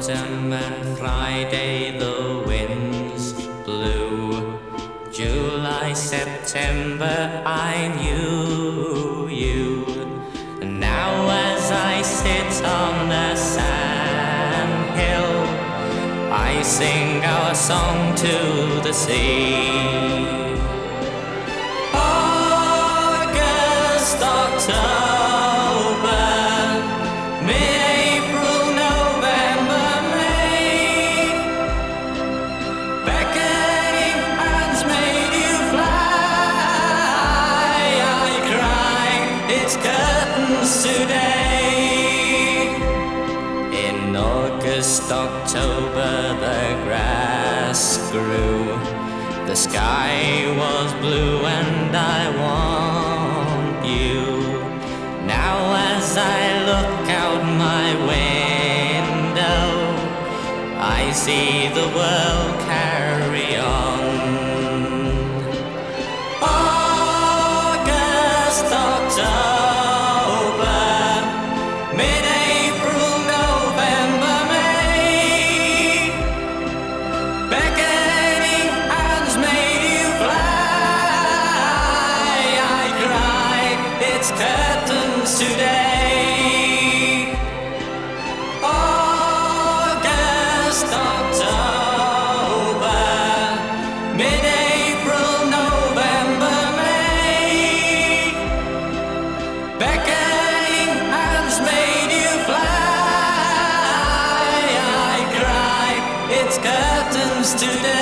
autumn and Friday the winds blew. July, September, I knew you. And now as I sit on the sand hill, I sing our song to the sea. August, October, curtains today. In August, October, the grass grew. The sky was blue, and I want you. Now, as I look out my window, I see the world carry on. It's curtains today. August, October, mid-April, November, May. Beckoning hands made you fly. I cry, it's curtains today.